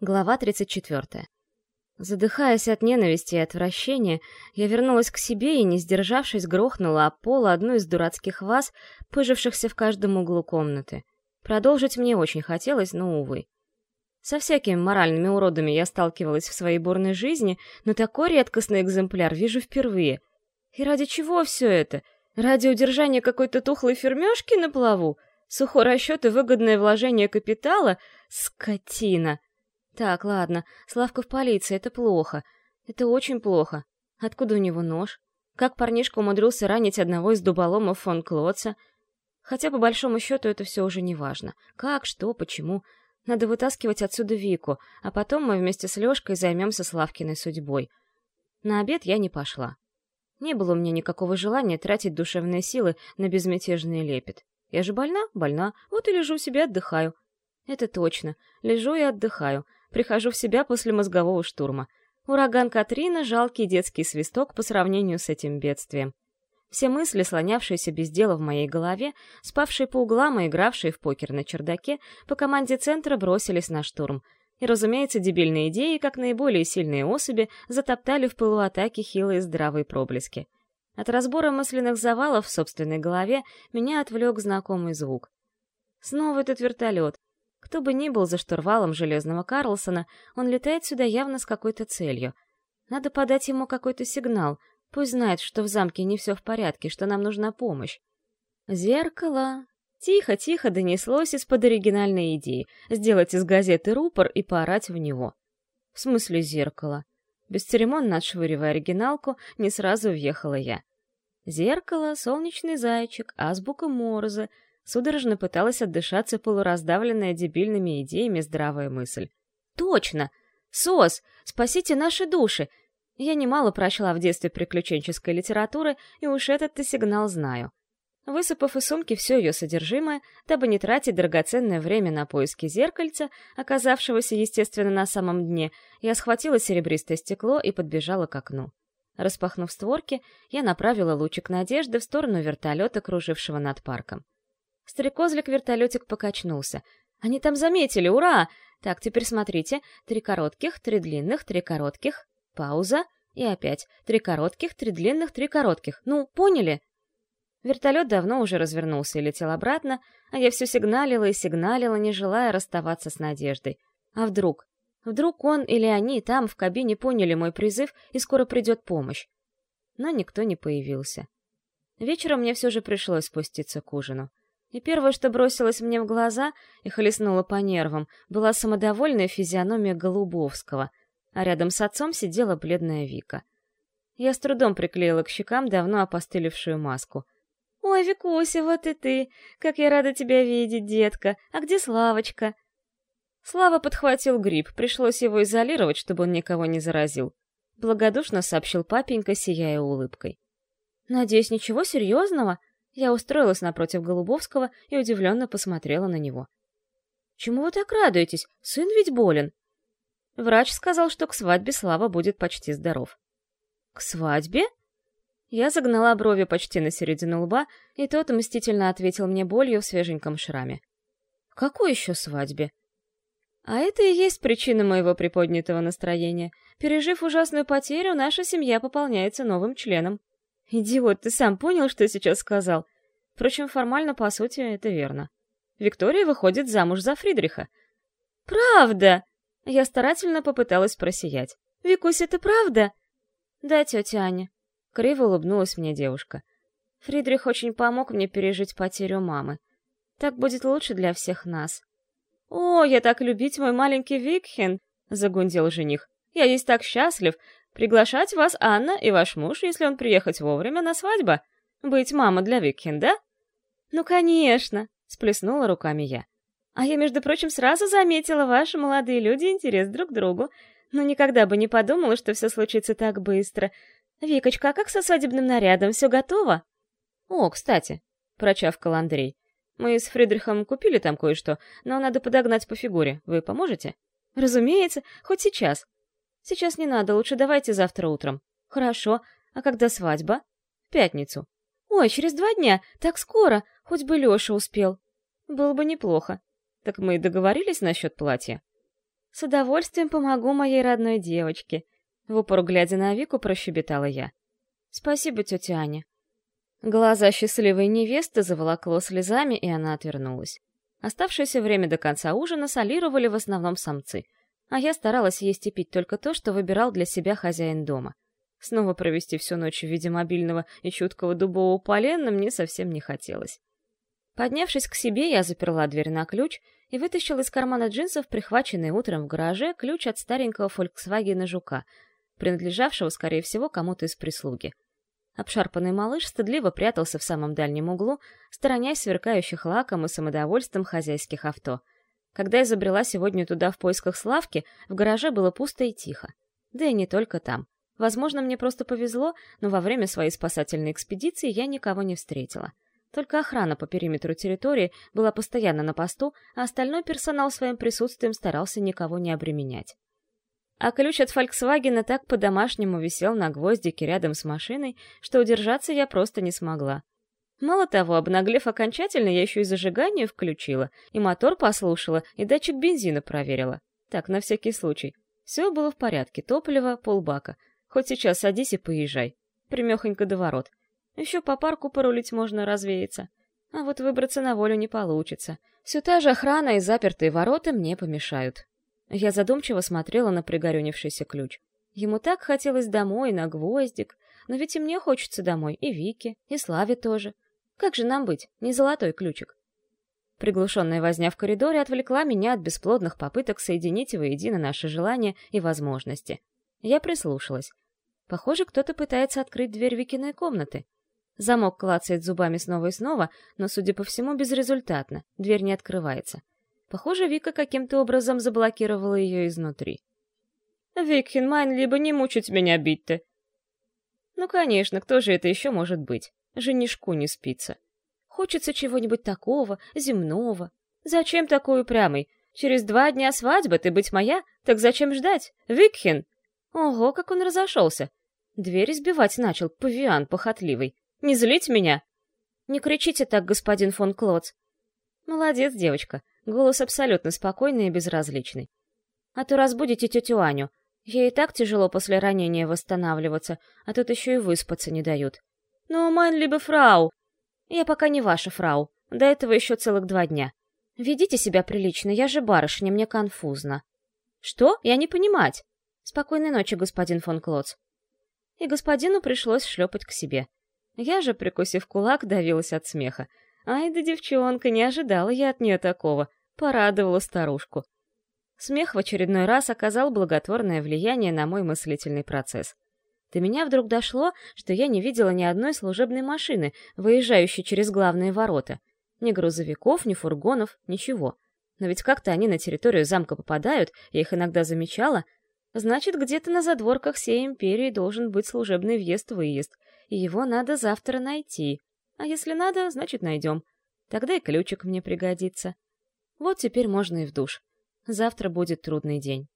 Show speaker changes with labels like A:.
A: Глава 34. Задыхаясь от ненависти и отвращения, я вернулась к себе и, не сдержавшись, грохнула о пол одну из дурацких ваз, пыжившихся в каждом углу комнаты. Продолжить мне очень хотелось, но, увы. Со всякими моральными уродами я сталкивалась в своей бурной жизни, но такой редкостный экземпляр вижу впервые. И ради чего все это? Ради удержания какой-то тухлой фермешки на плаву? Сухой расчет и выгодное вложение капитала? Скотина! Так, ладно, Славка в полиции, это плохо. Это очень плохо. Откуда у него нож? Как парнишка умудрился ранить одного из дуболомов фон Клотца? Хотя, по большому счету, это все уже не важно. Как, что, почему. Надо вытаскивать отсюда Вику, а потом мы вместе с Лешкой займемся Славкиной судьбой. На обед я не пошла. Не было у меня никакого желания тратить душевные силы на безмятежный лепет. Я же больна? Больна. Вот и лежу себе, отдыхаю. Это точно. Лежу и отдыхаю прихожу в себя после мозгового штурма. Ураган Катрина — жалкий детский свисток по сравнению с этим бедствием. Все мысли, слонявшиеся без дела в моей голове, спавшие по углам и игравшие в покер на чердаке, по команде центра бросились на штурм. И, разумеется, дебильные идеи, как наиболее сильные особи, затоптали в пылу атаки хилые здравые проблески. От разбора мысленных завалов в собственной голове меня отвлек знакомый звук. Снова этот вертолет, кто бы ни был за штурвалом Железного Карлсона, он летает сюда явно с какой-то целью. Надо подать ему какой-то сигнал, пусть знает, что в замке не все в порядке, что нам нужна помощь. Зеркало. Тихо-тихо донеслось из-под оригинальной идеи — сделать из газеты рупор и поорать в него. В смысле зеркало? Бесцеремонно отшвыривая оригиналку, не сразу въехала я. Зеркало, солнечный зайчик, азбука Морзе — Судорожно пыталась отдышаться полураздавленная дебильными идеями здравая мысль. «Точно! СОС! Спасите наши души!» Я немало прочла в детстве приключенческой литературы, и уж этот-то сигнал знаю. Высыпав из сумки все ее содержимое, дабы не тратить драгоценное время на поиски зеркальца, оказавшегося, естественно, на самом дне, я схватила серебристое стекло и подбежала к окну. Распахнув створки, я направила лучик надежды в сторону вертолета, кружившего над парком. Стрекозлик-вертолетик покачнулся. «Они там заметили! Ура! Так, теперь смотрите. Три коротких, три длинных, три коротких. Пауза. И опять. Три коротких, три длинных, три коротких. Ну, поняли?» Вертолет давно уже развернулся и летел обратно, а я все сигналила и сигналила, не желая расставаться с надеждой. А вдруг? Вдруг он или они там в кабине поняли мой призыв и скоро придет помощь? Но никто не появился. Вечером мне все же пришлось спуститься к ужину. И первое, что бросилось мне в глаза и хлестнуло по нервам, была самодовольная физиономия Голубовского, а рядом с отцом сидела бледная Вика. Я с трудом приклеила к щекам давно опостылевшую маску. «Ой, Викуся, вот и ты! Как я рада тебя видеть, детка! А где Славочка?» Слава подхватил грипп, пришлось его изолировать, чтобы он никого не заразил. Благодушно сообщил папенька, сияя улыбкой. «Надеюсь, ничего серьезного?» Я устроилась напротив Голубовского и удивленно посмотрела на него. «Чему вы так радуетесь? Сын ведь болен!» Врач сказал, что к свадьбе Слава будет почти здоров. «К свадьбе?» Я загнала брови почти на середину лба, и тот мстительно ответил мне болью в свеженьком шраме. «Какой еще свадьбе?» А это и есть причина моего приподнятого настроения. Пережив ужасную потерю, наша семья пополняется новым членом. Идиот, ты сам понял, что сейчас сказал? Впрочем, формально, по сути, это верно. Виктория выходит замуж за Фридриха. «Правда!» Я старательно попыталась просиять. «Викусь, это правда?» «Да, тетя Аня». Криво улыбнулась мне девушка. «Фридрих очень помог мне пережить потерю мамы. Так будет лучше для всех нас». «О, я так любить мой маленький Викхен!» — загундел жених. «Я есть так счастлив, Приглашать вас Анна и ваш муж, если он приехать вовремя на свадьбу. Быть мама для Викхин, да? Ну, конечно, сплеснула руками я. А я, между прочим, сразу заметила, ваши молодые люди интерес друг к другу. Но никогда бы не подумала, что все случится так быстро. Викочка, а как со свадебным нарядом? Все готово? О, кстати, прочавкал Андрей. Мы с Фридрихом купили там кое-что, но надо подогнать по фигуре. Вы поможете? Разумеется, хоть сейчас. Сейчас не надо, лучше давайте завтра утром. Хорошо. А когда свадьба? В пятницу. Ой, через два дня. Так скоро. Хоть бы Леша успел. Было бы неплохо. Так мы и договорились насчет платья. С удовольствием помогу моей родной девочке. В упор глядя на Вику, прощебетала я. Спасибо, тетя Аня. Глаза счастливой невесты заволокло слезами, и она отвернулась. Оставшееся время до конца ужина солировали в основном самцы, а я старалась есть и пить только то, что выбирал для себя хозяин дома. Снова провести всю ночь в виде мобильного и чуткого дубового полена мне совсем не хотелось. Поднявшись к себе, я заперла дверь на ключ и вытащила из кармана джинсов прихваченный утром в гараже ключ от старенького Volkswagen Жука, принадлежавшего, скорее всего, кому-то из прислуги. Обшарпанный малыш стыдливо прятался в самом дальнем углу, сторонясь сверкающих лаком и самодовольством хозяйских авто. Когда я забрела сегодня туда в поисках Славки, в гараже было пусто и тихо. Да и не только там. Возможно, мне просто повезло, но во время своей спасательной экспедиции я никого не встретила. Только охрана по периметру территории была постоянно на посту, а остальной персонал своим присутствием старался никого не обременять. А ключ от Фольксвагена так по-домашнему висел на гвоздике рядом с машиной, что удержаться я просто не смогла. Мало того, обнаглев окончательно, я еще и зажигание включила, и мотор послушала, и датчик бензина проверила. Так, на всякий случай. Все было в порядке, топливо, полбака. Хоть сейчас садись и поезжай. Примехонько до ворот. Еще по парку порулить можно развеяться. А вот выбраться на волю не получится. Все та же охрана и запертые ворота мне помешают. Я задумчиво смотрела на пригорюнившийся ключ. Ему так хотелось домой, на гвоздик. Но ведь и мне хочется домой, и Вике, и Славе тоже. Как же нам быть, не золотой ключик? Приглушенная возня в коридоре отвлекла меня от бесплодных попыток соединить воедино наши желания и возможности. Я прислушалась. Похоже, кто-то пытается открыть дверь Викиной комнаты. Замок клацает зубами снова и снова, но, судя по всему, безрезультатно. Дверь не открывается. Похоже, Вика каким-то образом заблокировала ее изнутри. «Викхен, Майн, либо не мучить меня бить-то!» «Ну, конечно, кто же это еще может быть? Женишку не спится. Хочется чего-нибудь такого, земного. Зачем такой упрямый? Через два дня свадьбы ты быть моя? Так зачем ждать? Викхен!» Ого, как он разошелся! Дверь избивать начал, павиан похотливый. Не злить меня!» «Не кричите так, господин фон Клоц!» «Молодец, девочка. Голос абсолютно спокойный и безразличный. А то разбудите тетю Аню. Ей и так тяжело после ранения восстанавливаться, а тут еще и выспаться не дают. Ну, майн либо фрау. Я пока не ваша фрау. До этого еще целых два дня. Ведите себя прилично, я же барышня, мне конфузно. Что? Я не понимать. Спокойной ночи, господин фон Клоц. И господину пришлось шлепать к себе. Я же, прикусив кулак, давилась от смеха. Ай да девчонка, не ожидала я от нее такого. Порадовала старушку. Смех в очередной раз оказал благотворное влияние на мой мыслительный процесс. До меня вдруг дошло, что я не видела ни одной служебной машины, выезжающей через главные ворота. Ни грузовиков, ни фургонов, ничего. Но ведь как-то они на территорию замка попадают, я их иногда замечала. Значит, где-то на задворках всей империи должен быть служебный въезд-выезд, и его надо завтра найти. А если надо, значит найдем. Тогда и ключик мне пригодится. Вот теперь можно и в душ. Завтра будет трудный день.